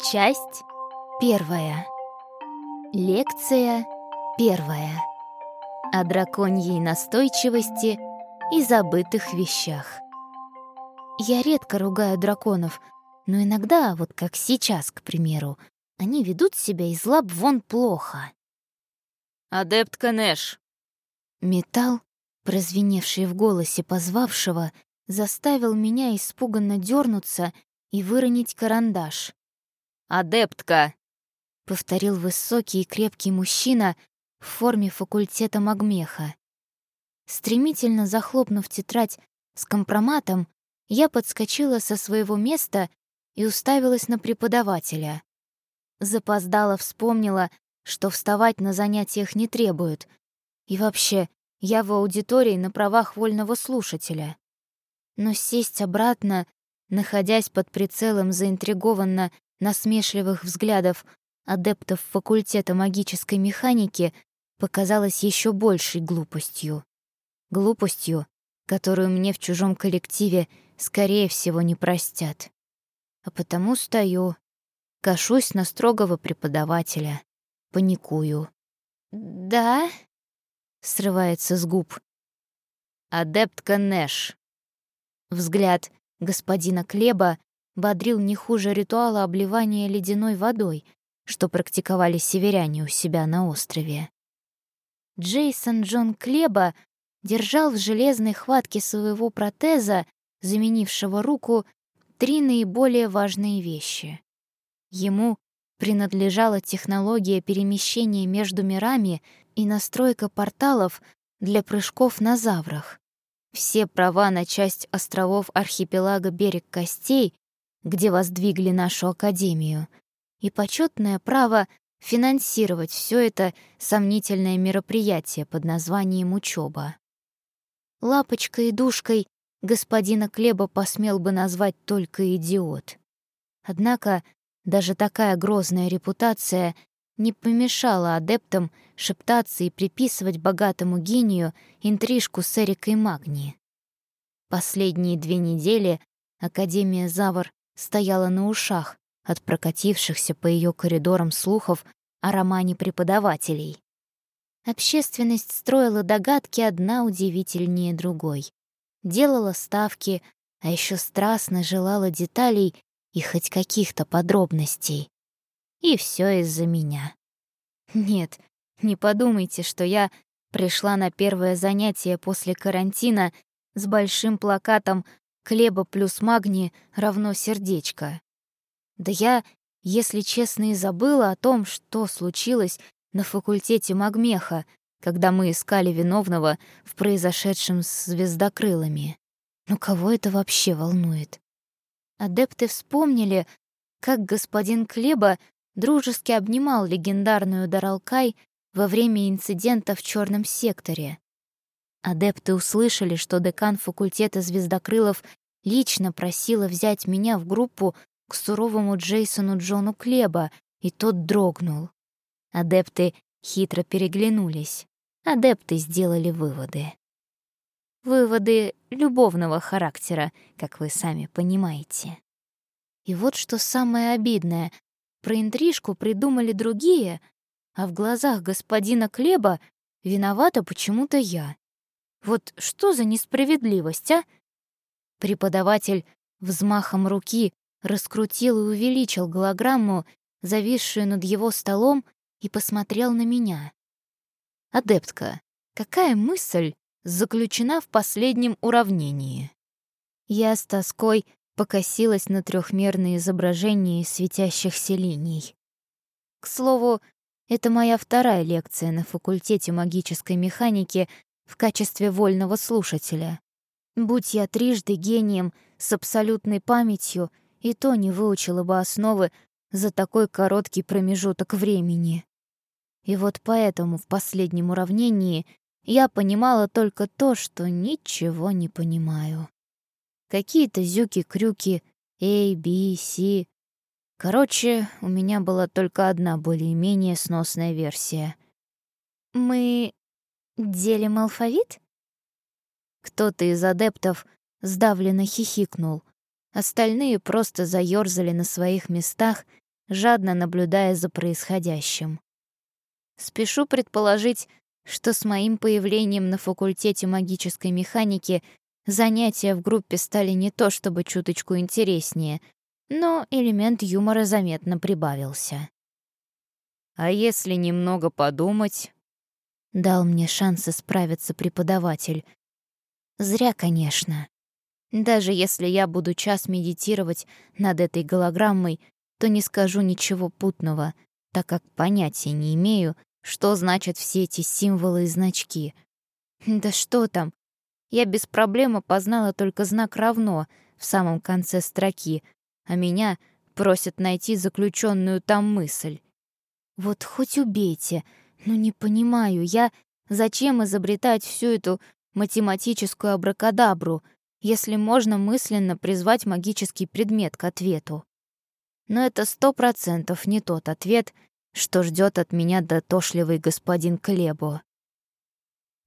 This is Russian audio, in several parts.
Часть первая. Лекция первая. О драконьей настойчивости и забытых вещах. Я редко ругаю драконов, но иногда, вот как сейчас, к примеру, они ведут себя из лап вон плохо. «Адептка Нэш!» Металл, прозвеневший в голосе позвавшего, заставил меня испуганно дернуться и выронить карандаш. «Адептка!» — повторил высокий и крепкий мужчина в форме факультета Магмеха. Стремительно захлопнув тетрадь с компроматом, я подскочила со своего места и уставилась на преподавателя. Запоздала вспомнила, что вставать на занятиях не требуют. И вообще, я в аудитории на правах вольного слушателя. Но сесть обратно, находясь под прицелом заинтригованно насмешливых взглядов адептов факультета магической механики показалось еще большей глупостью. Глупостью, которую мне в чужом коллективе, скорее всего, не простят. А потому стою, кашусь на строгого преподавателя, паникую. «Да?» — срывается с губ. «Адептка Нэш». Взгляд господина Клеба бодрил не хуже ритуала обливания ледяной водой, что практиковали северяне у себя на острове. Джейсон Джон Клеба держал в железной хватке своего протеза, заменившего руку, три наиболее важные вещи. Ему принадлежала технология перемещения между мирами и настройка порталов для прыжков на заврах. Все права на часть островов архипелага Берег Костей где воздвигли нашу академию, и почетное право финансировать все это сомнительное мероприятие под названием учеба. Лапочкой и душкой господина Клеба посмел бы назвать только идиот. Однако даже такая грозная репутация не помешала адептам шептаться и приписывать богатому гению интрижку с Эрикой Магни. Последние две недели Академия Завр стояла на ушах от прокатившихся по ее коридорам слухов о романе преподавателей. Общественность строила догадки одна удивительнее другой. Делала ставки, а еще страстно желала деталей и хоть каких-то подробностей. И все из-за меня. Нет, не подумайте, что я пришла на первое занятие после карантина с большим плакатом Хлеба плюс магний равно сердечко. Да я, если честно, и забыла о том, что случилось на факультете магмеха, когда мы искали виновного в произошедшем с звездокрылами. Но кого это вообще волнует? Адепты вспомнили, как господин Клеба дружески обнимал легендарную Даралкай во время инцидента в черном секторе. Адепты услышали, что декан факультета звездокрылов лично просила взять меня в группу к суровому Джейсону Джону Клеба, и тот дрогнул. Адепты хитро переглянулись. Адепты сделали выводы. Выводы любовного характера, как вы сами понимаете. И вот что самое обидное. Про интрижку придумали другие, а в глазах господина Клеба виновата почему-то я. Вот что за несправедливость, а? Преподаватель взмахом руки раскрутил и увеличил голограмму, зависшую над его столом, и посмотрел на меня. «Адептка, какая мысль заключена в последнем уравнении?» Я с тоской покосилась на трехмерное изображение светящихся линий. К слову, это моя вторая лекция на факультете магической механики в качестве вольного слушателя. Будь я трижды гением с абсолютной памятью, и то не выучила бы основы за такой короткий промежуток времени. И вот поэтому в последнем уравнении я понимала только то, что ничего не понимаю. Какие-то зюки-крюки, A, B, C. Короче, у меня была только одна более-менее сносная версия. «Мы делим алфавит?» Кто-то из адептов сдавленно хихикнул. Остальные просто заёрзали на своих местах, жадно наблюдая за происходящим. Спешу предположить, что с моим появлением на факультете магической механики занятия в группе стали не то чтобы чуточку интереснее, но элемент юмора заметно прибавился. «А если немного подумать?» Дал мне шанс исправиться преподаватель. Зря, конечно. Даже если я буду час медитировать над этой голограммой, то не скажу ничего путного, так как понятия не имею, что значат все эти символы и значки. Да что там? Я без проблем опознала только знак «равно» в самом конце строки, а меня просят найти заключенную там мысль. Вот хоть убейте, но не понимаю я, зачем изобретать всю эту математическую абракадабру, если можно мысленно призвать магический предмет к ответу. Но это сто процентов не тот ответ, что ждет от меня дотошливый господин Клебо.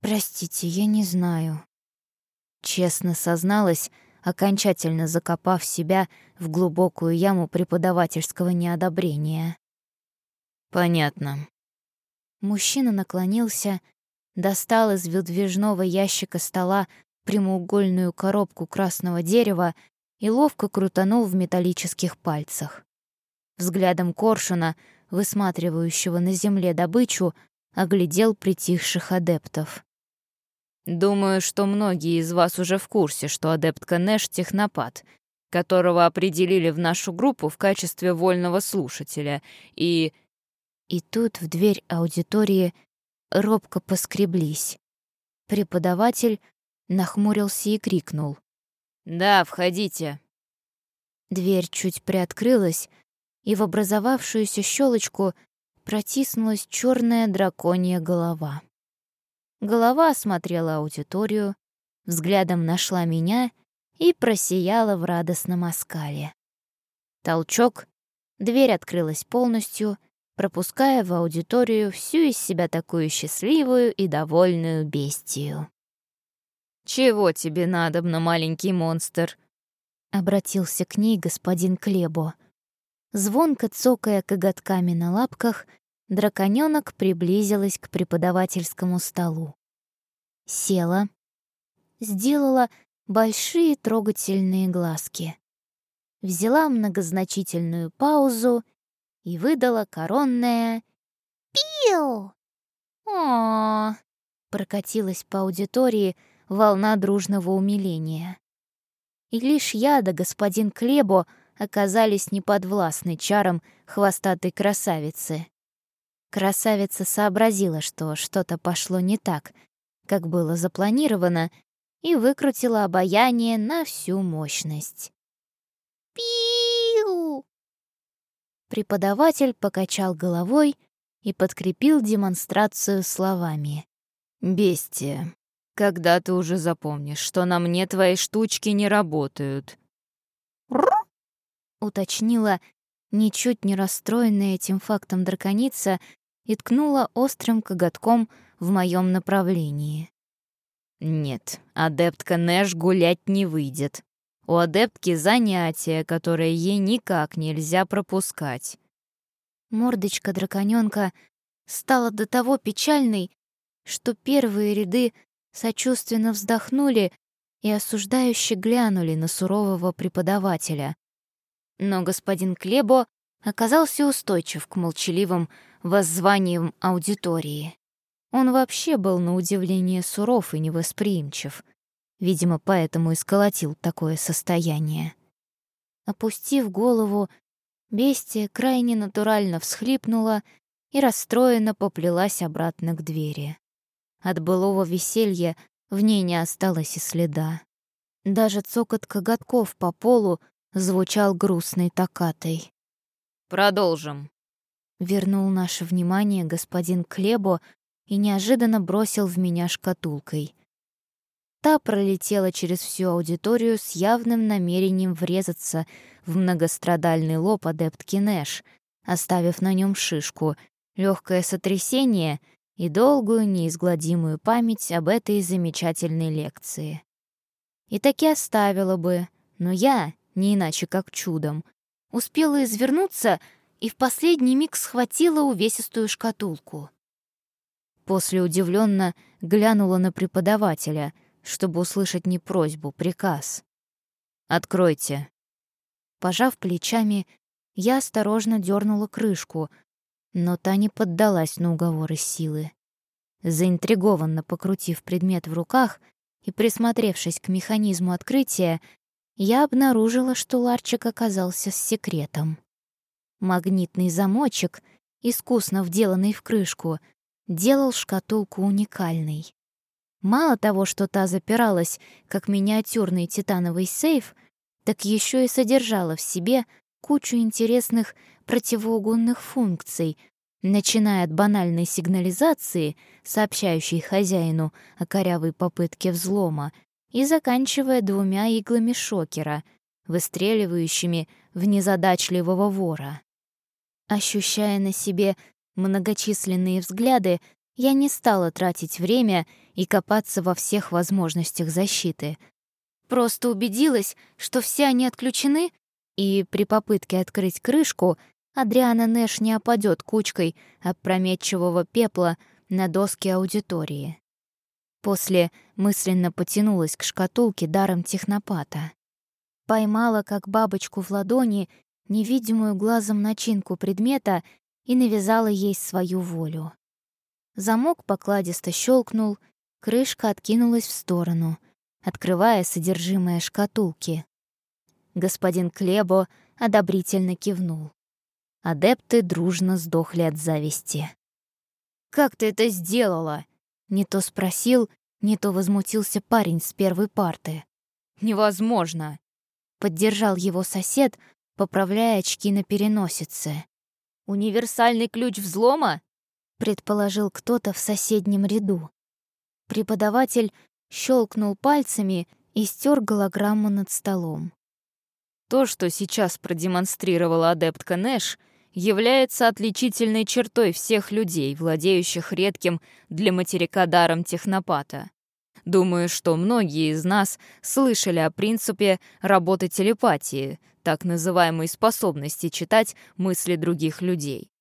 «Простите, я не знаю», — честно созналась, окончательно закопав себя в глубокую яму преподавательского неодобрения. «Понятно». Мужчина наклонился, достал из выдвижного ящика стола прямоугольную коробку красного дерева и ловко крутанул в металлических пальцах. Взглядом коршуна, высматривающего на земле добычу, оглядел притихших адептов. «Думаю, что многие из вас уже в курсе, что адептка Нэш — технопат, которого определили в нашу группу в качестве вольного слушателя, и и тут в дверь аудитории робко поскреблись. Преподаватель нахмурился и крикнул. «Да, входите». Дверь чуть приоткрылась, и в образовавшуюся щелочку протиснулась черная драконья голова. Голова осмотрела аудиторию, взглядом нашла меня и просияла в радостном оскале. Толчок, дверь открылась полностью — пропуская в аудиторию всю из себя такую счастливую и довольную бестию. «Чего тебе надобно, маленький монстр?» — обратился к ней господин Клебо. Звонко цокая коготками на лапках, драконёнок приблизилась к преподавательскому столу. Села, сделала большие трогательные глазки. Взяла многозначительную паузу и выдала коронное «Пиу!». О, прокатилась по аудитории волна дружного умиления. И лишь я да господин Клебо оказались неподвластны чарам хвостатой красавицы. Красавица сообразила, что что-то пошло не так, как было запланировано, и выкрутила обаяние на всю мощность. «Пиу!» Преподаватель покачал головой и подкрепил демонстрацию словами. «Бестия, когда ты уже запомнишь, что на мне твои штучки не работают?» уточнила ничуть не расстроенная этим фактом драконица и ткнула острым коготком в моем направлении. «Нет, адептка Нэш гулять не выйдет. У адептки занятия, которые ей никак нельзя пропускать. Мордочка драконёнка стала до того печальной, что первые ряды сочувственно вздохнули и осуждающе глянули на сурового преподавателя. Но господин Клебо оказался устойчив к молчаливым воззваниям аудитории. Он вообще был на удивление суров и невосприимчив. Видимо, поэтому и сколотил такое состояние. Опустив голову, бестия крайне натурально всхлипнула и расстроенно поплелась обратно к двери. От былого веселья в ней не осталось и следа. Даже цокот коготков по полу звучал грустной токатой. «Продолжим», — вернул наше внимание господин Клебо и неожиданно бросил в меня шкатулкой. Та пролетела через всю аудиторию с явным намерением врезаться в многострадальный лоб адептки Нэш, оставив на нем шишку, легкое сотрясение и долгую неизгладимую память об этой замечательной лекции. И таки оставила бы, но я, не иначе как чудом, успела извернуться и в последний миг схватила увесистую шкатулку. После удивленно глянула на преподавателя, чтобы услышать не просьбу, приказ. «Откройте». Пожав плечами, я осторожно дернула крышку, но та не поддалась на уговоры силы. Заинтригованно покрутив предмет в руках и присмотревшись к механизму открытия, я обнаружила, что ларчик оказался с секретом. Магнитный замочек, искусно вделанный в крышку, делал шкатулку уникальной. Мало того, что та запиралась, как миниатюрный титановый сейф, так еще и содержала в себе кучу интересных противоугонных функций, начиная от банальной сигнализации, сообщающей хозяину о корявой попытке взлома, и заканчивая двумя иглами шокера, выстреливающими в незадачливого вора. Ощущая на себе многочисленные взгляды, я не стала тратить время и копаться во всех возможностях защиты. Просто убедилась, что все они отключены, и при попытке открыть крышку Адриана Нэш не опадет кучкой опрометчивого пепла на доске аудитории. После мысленно потянулась к шкатулке даром технопата. Поймала, как бабочку в ладони, невидимую глазом начинку предмета и навязала ей свою волю. Замок покладисто щелкнул, крышка откинулась в сторону, открывая содержимое шкатулки. Господин Клебо одобрительно кивнул. Адепты дружно сдохли от зависти. «Как ты это сделала?» Не то спросил, не то возмутился парень с первой парты. «Невозможно!» Поддержал его сосед, поправляя очки на переносице. «Универсальный ключ взлома?» Предположил кто-то в соседнем ряду. Преподаватель щелкнул пальцами и стер голограмму над столом. То, что сейчас продемонстрировала адептка Нэш, является отличительной чертой всех людей, владеющих редким для материка даром технопата. Думаю, что многие из нас слышали о принципе работы телепатии, так называемой способности читать мысли других людей.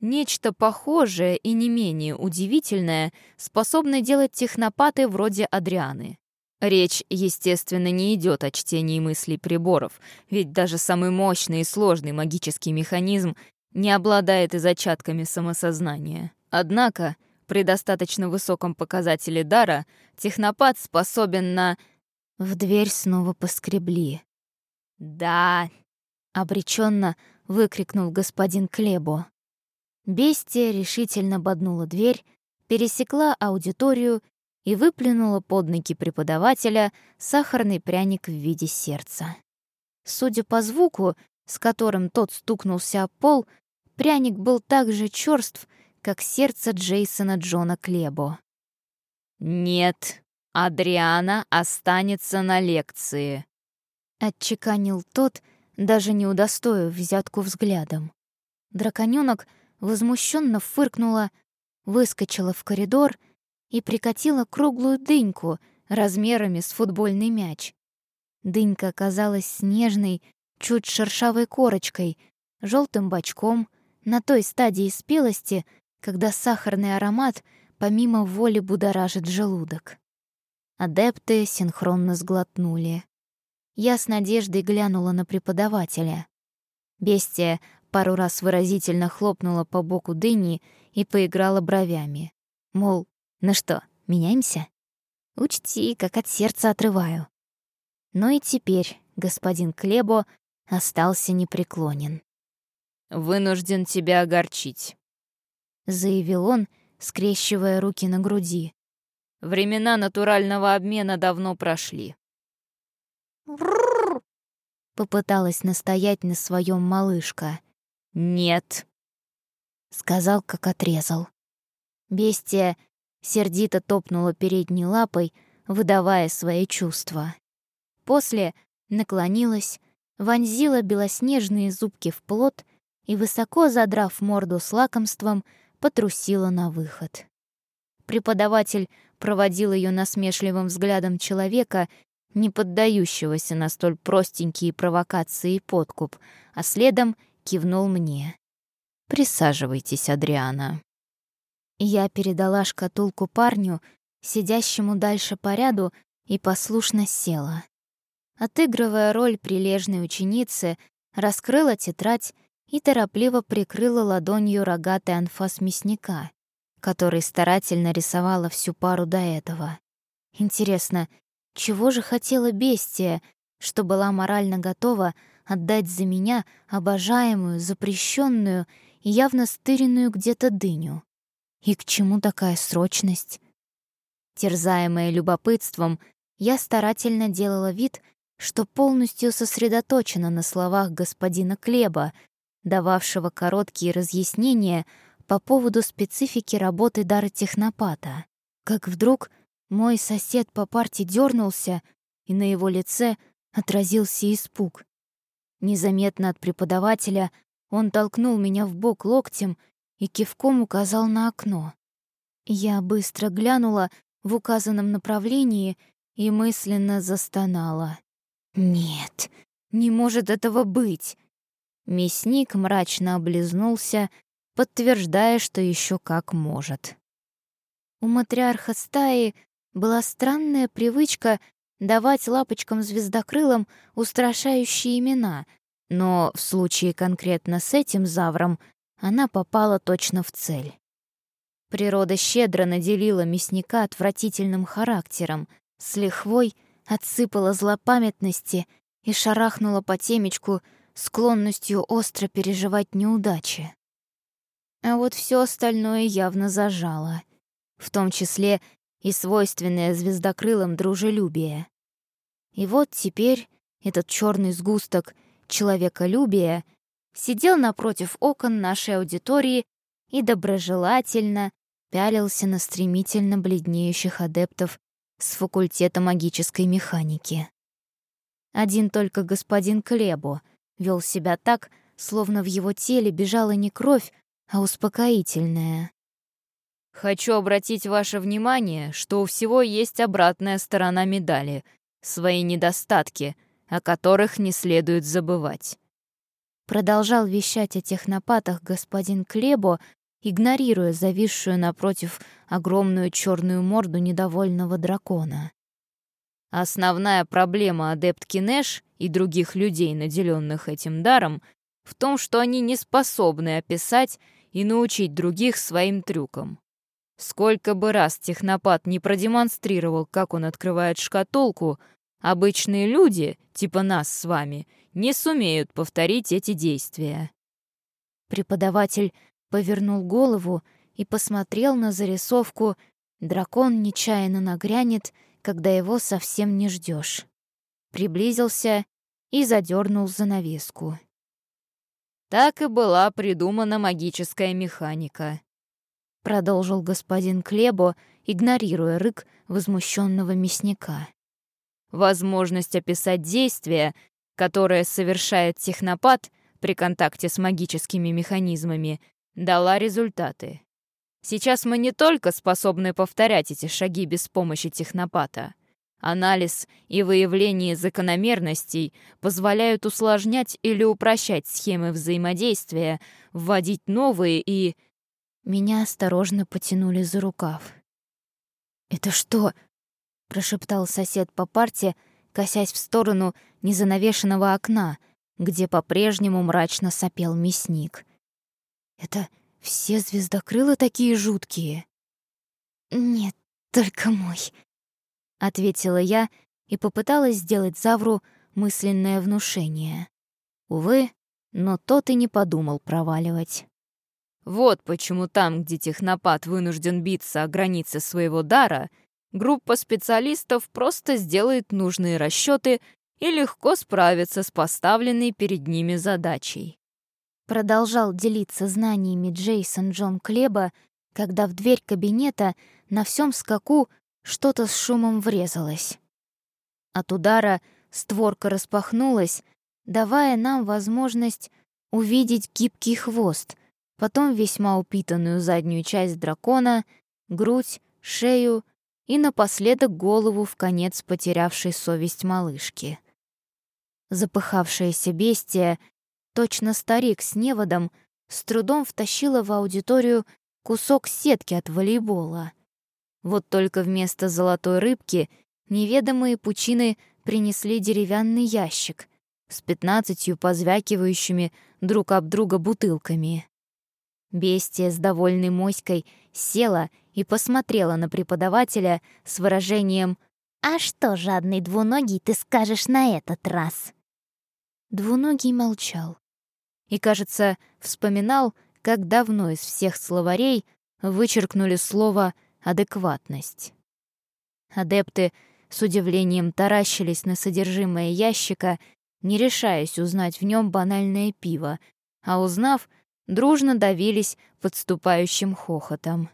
Нечто похожее и не менее удивительное способны делать технопаты вроде Адрианы. Речь, естественно, не идет о чтении мыслей приборов, ведь даже самый мощный и сложный магический механизм не обладает и зачатками самосознания. Однако, при достаточно высоком показателе дара, технопат способен на... В дверь снова поскребли. «Да!» — обреченно выкрикнул господин Клебо. Бестия решительно боднула дверь, пересекла аудиторию и выплюнула под ноги преподавателя сахарный пряник в виде сердца. Судя по звуку, с которым тот стукнулся о пол, пряник был так же чёрств, как сердце Джейсона Джона Клебо. «Нет, Адриана останется на лекции», — отчеканил тот, даже не удостоив взятку взглядом. Драконёнок возмущенно фыркнула, выскочила в коридор и прикатила круглую дыньку размерами с футбольный мяч. Дынька оказалась снежной, чуть шершавой корочкой, желтым бочком, на той стадии спелости, когда сахарный аромат помимо воли будоражит желудок. Адепты синхронно сглотнули. Я с надеждой глянула на преподавателя. Бестия пару раз выразительно хлопнула по боку дыни и поиграла бровями. Мол, ну что, меняемся? Учти, как от сердца отрываю. Но и теперь господин Клебо остался непреклонен. «Вынужден тебя огорчить», — заявил он, скрещивая руки на груди. «Времена натурального обмена давно прошли». Попыталась настоять на своем малышка. «Нет», — сказал, как отрезал. Бестия сердито топнула передней лапой, выдавая свои чувства. После наклонилась, вонзила белоснежные зубки в плод и, высоко задрав морду с лакомством, потрусила на выход. Преподаватель проводил ее насмешливым взглядом человека, не поддающегося на столь простенькие провокации и подкуп, а следом кивнул мне. Присаживайтесь, Адриана». Я передала шкатулку парню, сидящему дальше по ряду, и послушно села. Отыгрывая роль прилежной ученицы, раскрыла тетрадь и торопливо прикрыла ладонью рогатый анфас мясника, который старательно рисовала всю пару до этого. Интересно, чего же хотела бестия, что была морально готова отдать за меня обожаемую, запрещенную и явно стыренную где-то дыню? И к чему такая срочность? Терзаемая любопытством, я старательно делала вид, что полностью сосредоточена на словах господина Клеба, дававшего короткие разъяснения по поводу специфики работы дара технопата. Как вдруг мой сосед по парте дернулся, и на его лице отразился испуг. Незаметно от преподавателя он толкнул меня в бок локтем и кивком указал на окно. Я быстро глянула в указанном направлении и мысленно застонала. «Нет, не может этого быть!» Мясник мрачно облизнулся, подтверждая, что еще как может. У матриарха стаи была странная привычка давать лапочкам-звездокрылам устрашающие имена, но в случае конкретно с этим завром она попала точно в цель. Природа щедро наделила мясника отвратительным характером, с лихвой отсыпала злопамятности и шарахнула по темечку склонностью остро переживать неудачи. А вот все остальное явно зажало, в том числе и свойственное звездокрылым дружелюбие. И вот теперь этот черный сгусток человеколюбия сидел напротив окон нашей аудитории и доброжелательно пялился на стремительно бледнеющих адептов с факультета магической механики. Один только господин Клебо вел себя так, словно в его теле бежала не кровь, а успокоительная. Хочу обратить ваше внимание, что у всего есть обратная сторона медали, свои недостатки, о которых не следует забывать. Продолжал вещать о технопатах господин Клебо, игнорируя зависшую напротив огромную черную морду недовольного дракона. Основная проблема адептки Нэш и других людей, наделенных этим даром, в том, что они не способны описать и научить других своим трюкам. Сколько бы раз технопат не продемонстрировал, как он открывает шкатулку, обычные люди, типа нас с вами, не сумеют повторить эти действия. Преподаватель повернул голову и посмотрел на зарисовку «Дракон нечаянно нагрянет, когда его совсем не ждешь. Приблизился и задернул занавеску. Так и была придумана магическая механика продолжил господин Клебо, игнорируя рык возмущенного мясника. Возможность описать действие, которое совершает технопат при контакте с магическими механизмами, дала результаты. Сейчас мы не только способны повторять эти шаги без помощи технопата. Анализ и выявление закономерностей позволяют усложнять или упрощать схемы взаимодействия, вводить новые и меня осторожно потянули за рукав. «Это что?» — прошептал сосед по парте, косясь в сторону незанавешенного окна, где по-прежнему мрачно сопел мясник. «Это все звездокрылы такие жуткие?» «Нет, только мой», — ответила я и попыталась сделать Завру мысленное внушение. Увы, но тот и не подумал проваливать. Вот почему там, где технопат вынужден биться о границе своего дара, группа специалистов просто сделает нужные расчеты и легко справится с поставленной перед ними задачей. Продолжал делиться знаниями Джейсон Джон Клеба, когда в дверь кабинета на всем скаку что-то с шумом врезалось. От удара створка распахнулась, давая нам возможность увидеть гибкий хвост — потом весьма упитанную заднюю часть дракона, грудь, шею и напоследок голову в конец потерявшей совесть малышки. Запыхавшаяся бестия, точно старик с неводом, с трудом втащила в аудиторию кусок сетки от волейбола. Вот только вместо золотой рыбки неведомые пучины принесли деревянный ящик с пятнадцатью позвякивающими друг об друга бутылками. Бестия с довольной моськой села и посмотрела на преподавателя с выражением «А что, жадный двуногий, ты скажешь на этот раз?» Двуногий молчал и, кажется, вспоминал, как давно из всех словарей вычеркнули слово «адекватность». Адепты с удивлением таращились на содержимое ящика, не решаясь узнать в нем банальное пиво, а узнав, дружно давились подступающим хохотом.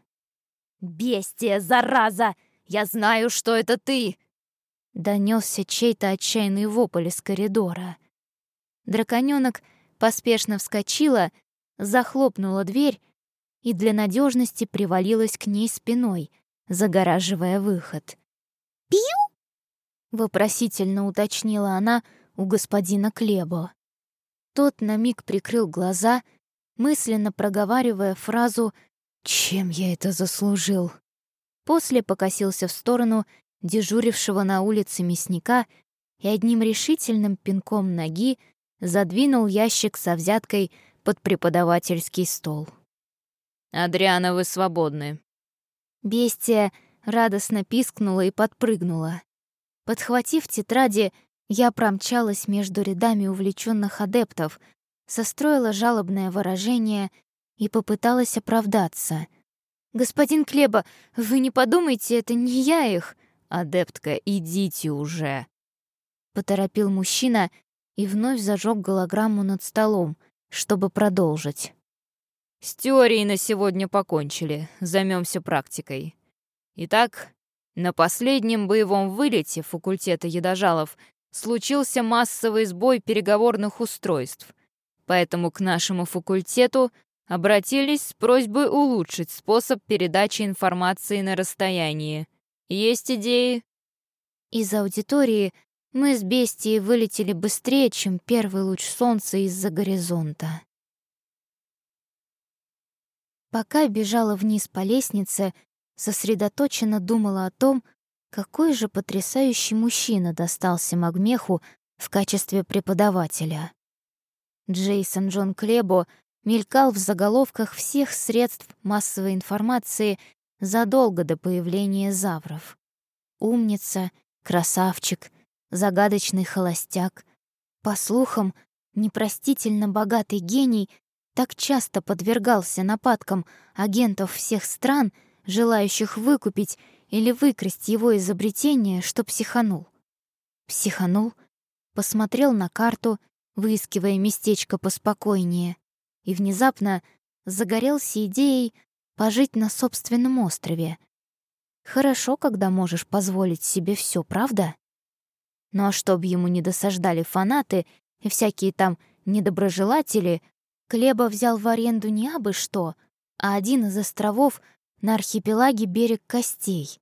«Бестия, зараза! Я знаю, что это ты!» Донесся чей-то отчаянный вопль из коридора. Драконёнок поспешно вскочила, захлопнула дверь и для надежности привалилась к ней спиной, загораживая выход. «Пью?» — вопросительно уточнила она у господина Клебо. Тот на миг прикрыл глаза, мысленно проговаривая фразу «Чем я это заслужил?». После покосился в сторону дежурившего на улице мясника и одним решительным пинком ноги задвинул ящик со взяткой под преподавательский стол. «Адриана, вы свободны». Бестия радостно пискнула и подпрыгнула. Подхватив тетради, я промчалась между рядами увлеченных адептов, состроила жалобное выражение и попыталась оправдаться. «Господин Клеба, вы не подумайте, это не я их!» «Адептка, идите уже!» Поторопил мужчина и вновь зажег голограмму над столом, чтобы продолжить. С теорией на сегодня покончили, займемся практикой. Итак, на последнем боевом вылете факультета едожалов случился массовый сбой переговорных устройств, поэтому к нашему факультету обратились с просьбой улучшить способ передачи информации на расстоянии. Есть идеи? Из аудитории мы с бестией вылетели быстрее, чем первый луч солнца из-за горизонта. Пока бежала вниз по лестнице, сосредоточенно думала о том, какой же потрясающий мужчина достался Магмеху в качестве преподавателя. Джейсон Джон Клебо мелькал в заголовках всех средств массовой информации задолго до появления завров. Умница, красавчик, загадочный холостяк. По слухам, непростительно богатый гений так часто подвергался нападкам агентов всех стран, желающих выкупить или выкрасть его изобретение, что психанул. Психанул, посмотрел на карту, выискивая местечко поспокойнее, и внезапно загорелся идеей пожить на собственном острове. Хорошо, когда можешь позволить себе все, правда? Ну а чтобы ему не досаждали фанаты и всякие там недоброжелатели, Клеба взял в аренду не абы что, а один из островов на архипелаге берег Костей.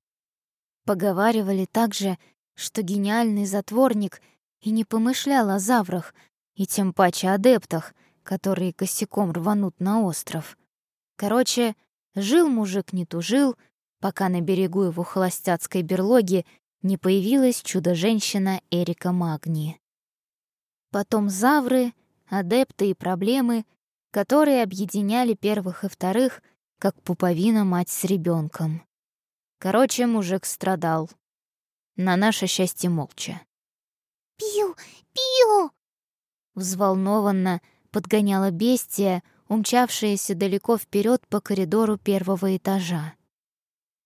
Поговаривали также, что гениальный затворник и не помышлял о заврах, и тем паче адептах, которые косяком рванут на остров. Короче, жил мужик не тужил, пока на берегу его холостяцкой берлоги не появилась чудо-женщина Эрика Магни. Потом завры, адепты и проблемы, которые объединяли первых и вторых, как пуповина мать с ребенком. Короче, мужик страдал. На наше счастье молча. «Пью! Пью!» Взволнованно подгоняла бестия, умчавшаяся далеко вперед по коридору первого этажа.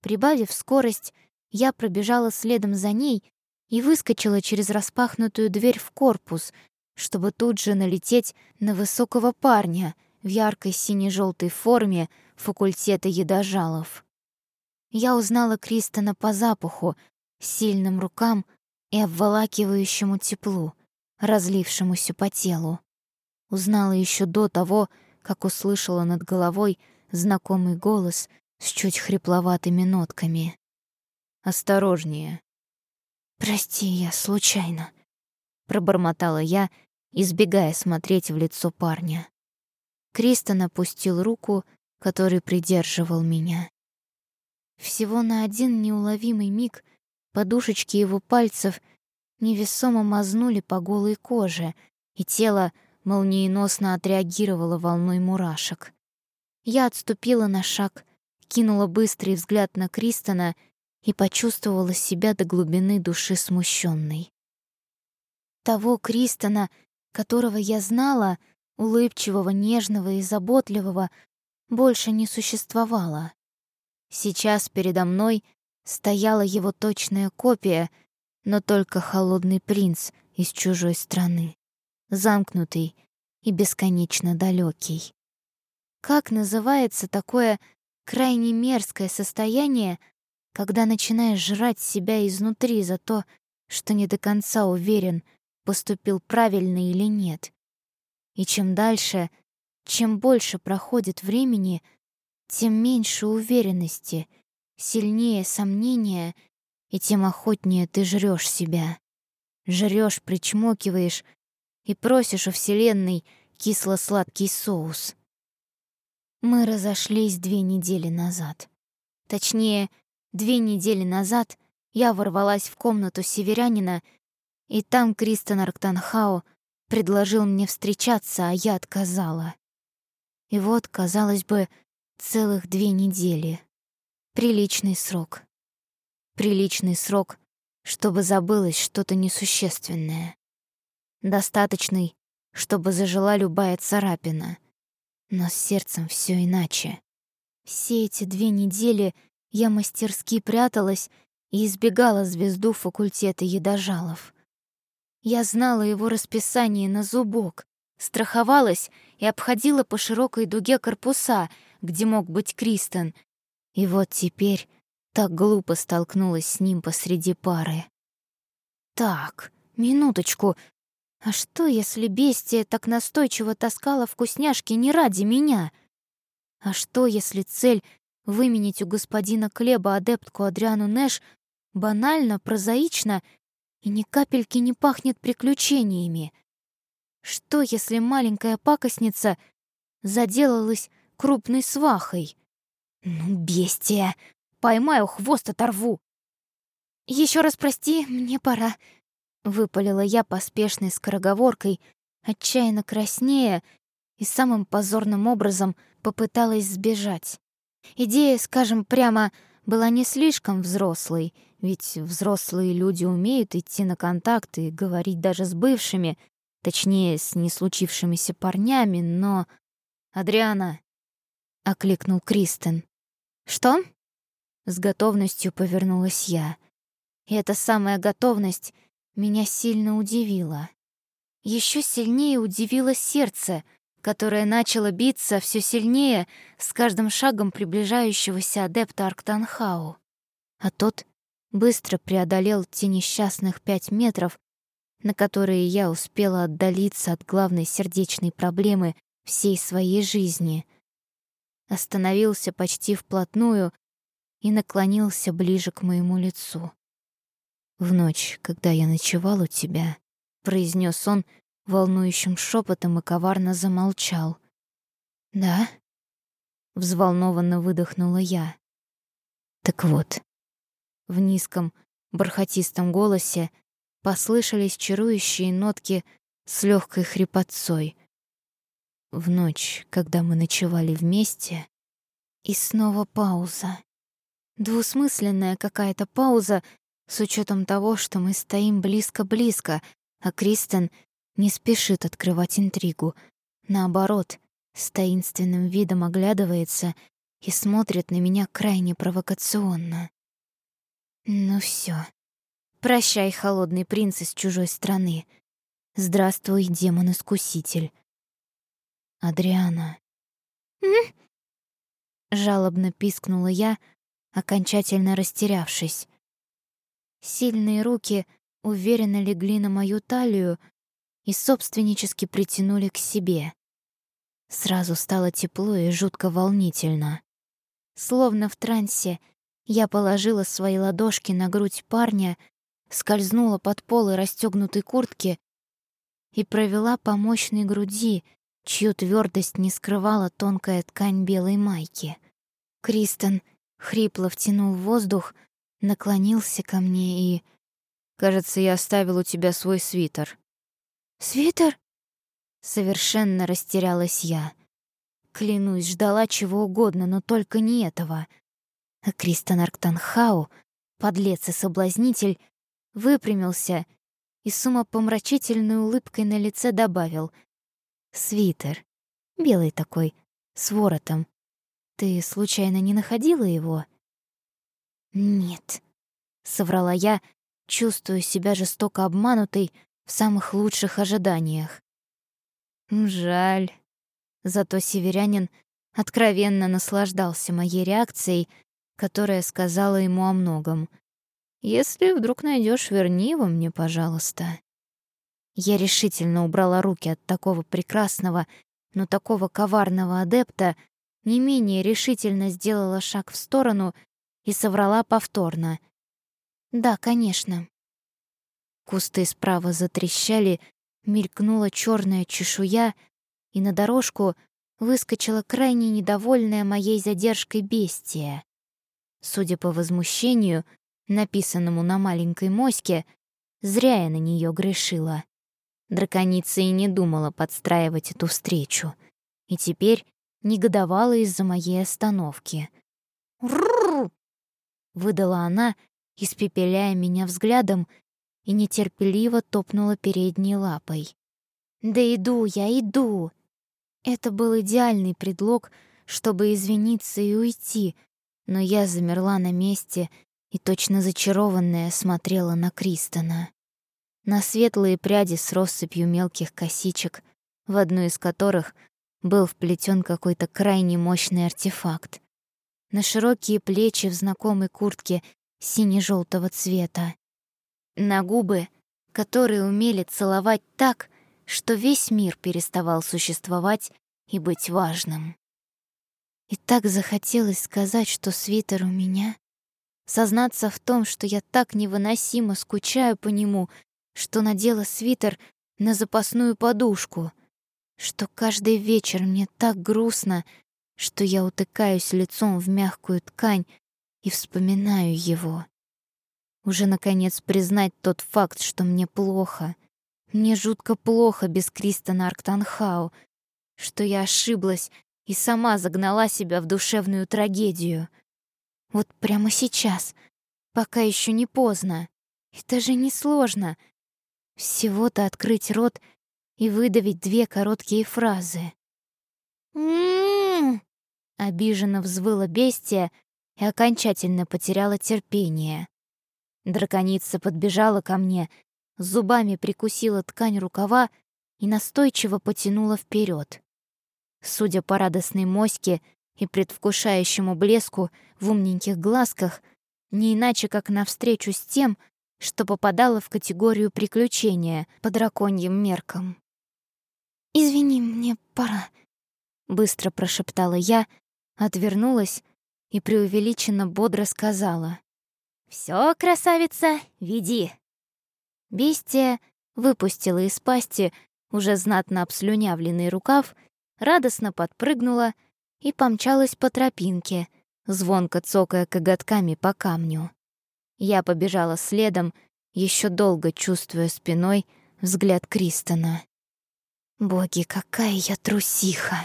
Прибавив скорость, я пробежала следом за ней и выскочила через распахнутую дверь в корпус, чтобы тут же налететь на высокого парня в яркой сине-желтой форме факультета едожалов. Я узнала Кристона по запаху, сильным рукам и обволакивающему теплу, разлившемуся по телу. Узнала еще до того, как услышала над головой знакомый голос с чуть хрипловатыми нотками. Осторожнее. Прости, я случайно, пробормотала я, избегая смотреть в лицо парня. Кристон опустил руку, который придерживал меня. Всего на один неуловимый миг подушечки его пальцев невесомо мазнули по голой коже, и тело молниеносно отреагировало волной мурашек. Я отступила на шаг, кинула быстрый взгляд на Кристона и почувствовала себя до глубины души смущенной. Того Кристона, которого я знала, улыбчивого, нежного и заботливого, больше не существовало. Сейчас передо мной стояла его точная копия, но только холодный принц из чужой страны, замкнутый и бесконечно далекий. Как называется такое крайне мерзкое состояние, когда начинаешь жрать себя изнутри за то, что не до конца уверен, поступил правильно или нет. И чем дальше, чем больше проходит времени, тем меньше уверенности, сильнее сомнения, и тем охотнее ты жрешь себя. Жрешь, причмокиваешь и просишь у Вселенной кисло-сладкий соус. Мы разошлись две недели назад. Точнее, две недели назад я ворвалась в комнату северянина, и там Кристен Арктанхау предложил мне встречаться, а я отказала. И вот, казалось бы, целых две недели. Приличный срок. Приличный срок, чтобы забылось что-то несущественное. Достаточный, чтобы зажила любая царапина — но с сердцем все иначе. Все эти две недели я мастерски пряталась и избегала звезду факультета едожалов. Я знала его расписание на зубок, страховалась и обходила по широкой дуге корпуса, где мог быть Кристен. И вот теперь так глупо столкнулась с ним посреди пары. Так, минуточку, а что, если бестия так настойчиво таскала вкусняшки не ради меня? А что, если цель выменить у господина Клеба адептку Адриану Нэш банально, прозаично и ни капельки не пахнет приключениями? Что, если маленькая пакостница заделалась крупной свахой? Ну, бестия! Поймаю, хвост оторву! Еще раз прости, мне пора. Выпалила я поспешной скороговоркой, отчаянно краснея, и самым позорным образом попыталась сбежать. Идея, скажем прямо, была не слишком взрослой, ведь взрослые люди умеют идти на контакт и говорить даже с бывшими, точнее, с не случившимися парнями, но... «Адриана!» — окликнул Кристен. «Что?» С готовностью повернулась я. И эта самая готовность — меня сильно удивило. Еще сильнее удивило сердце, которое начало биться все сильнее с каждым шагом приближающегося адепта Арктанхау. А тот быстро преодолел те несчастных пять метров, на которые я успела отдалиться от главной сердечной проблемы всей своей жизни. Остановился почти вплотную и наклонился ближе к моему лицу. В ночь, когда я ночевал у тебя, произнес он волнующим шепотом и коварно замолчал. Да? Взволнованно выдохнула я. Так вот, в низком, бархатистом голосе послышались чарующие нотки с легкой хрипотцой. В ночь, когда мы ночевали вместе, и снова пауза. Двусмысленная какая-то пауза, с учетом того, что мы стоим близко-близко, а Кристен не спешит открывать интригу. Наоборот, с таинственным видом оглядывается и смотрит на меня крайне провокационно. Ну все. Прощай, холодный принц из чужой страны. Здравствуй, демон-искуситель. Адриана. Жалобно пискнула я, окончательно растерявшись. Сильные руки уверенно легли на мою талию и собственнически притянули к себе. Сразу стало тепло и жутко волнительно. Словно в трансе, я положила свои ладошки на грудь парня, скользнула под полы расстёгнутой куртки и провела по мощной груди, чью твердость не скрывала тонкая ткань белой майки. Кристен хрипло втянул воздух, наклонился ко мне и... «Кажется, я оставил у тебя свой свитер». «Свитер?» Совершенно растерялась я. Клянусь, ждала чего угодно, но только не этого. А Кристен Арктанхау, подлец и соблазнитель, выпрямился и с умопомрачительной улыбкой на лице добавил. «Свитер. Белый такой, с воротом. Ты случайно не находила его?» «Нет», — соврала я, чувствуя себя жестоко обманутой в самых лучших ожиданиях. «Жаль». Зато северянин откровенно наслаждался моей реакцией, которая сказала ему о многом. «Если вдруг найдешь, верни его мне, пожалуйста». Я решительно убрала руки от такого прекрасного, но такого коварного адепта, не менее решительно сделала шаг в сторону и соврала повторно. «Да, конечно». Кусты справа затрещали, мелькнула черная чешуя, и на дорожку выскочила крайне недовольная моей задержкой бестия. Судя по возмущению, написанному на маленькой моське, зря я на нее грешила. Драконица и не думала подстраивать эту встречу, и теперь негодовала из-за моей остановки. «Рррр!» — выдала она, испепеляя меня взглядом, и нетерпеливо топнула передней лапой. «Да иду я, иду!» Это был идеальный предлог, чтобы извиниться и уйти, но я замерла на месте и точно зачарованная смотрела на Кристона на светлые пряди с россыпью мелких косичек, в одну из которых был вплетен какой-то крайне мощный артефакт, на широкие плечи в знакомой куртке сине желтого цвета, на губы, которые умели целовать так, что весь мир переставал существовать и быть важным. И так захотелось сказать, что свитер у меня, сознаться в том, что я так невыносимо скучаю по нему, что надела свитер на запасную подушку, что каждый вечер мне так грустно, что я утыкаюсь лицом в мягкую ткань и вспоминаю его. Уже, наконец, признать тот факт, что мне плохо. Мне жутко плохо без Кристона Арктанхау, что я ошиблась и сама загнала себя в душевную трагедию. Вот прямо сейчас, пока еще не поздно. Это же не сложно. Всего-то открыть рот и выдавить две короткие фразы. «М-м-м!» обиженно взвыла бестия и окончательно потеряла терпение. Драконица подбежала ко мне, зубами прикусила ткань рукава и настойчиво потянула вперед. Судя по радостной моське и предвкушающему блеску в умненьких глазках, не иначе как навстречу с тем, что попадало в категорию приключения по драконьим меркам. «Извини, мне пора», — быстро прошептала я, отвернулась и преувеличенно бодро сказала. «Всё, красавица, веди!» Бестия выпустила из пасти уже знатно обслюнявленный рукав, радостно подпрыгнула и помчалась по тропинке, звонко цокая коготками по камню. Я побежала следом, еще долго чувствуя спиной взгляд Кристона. «Боги, какая я трусиха!»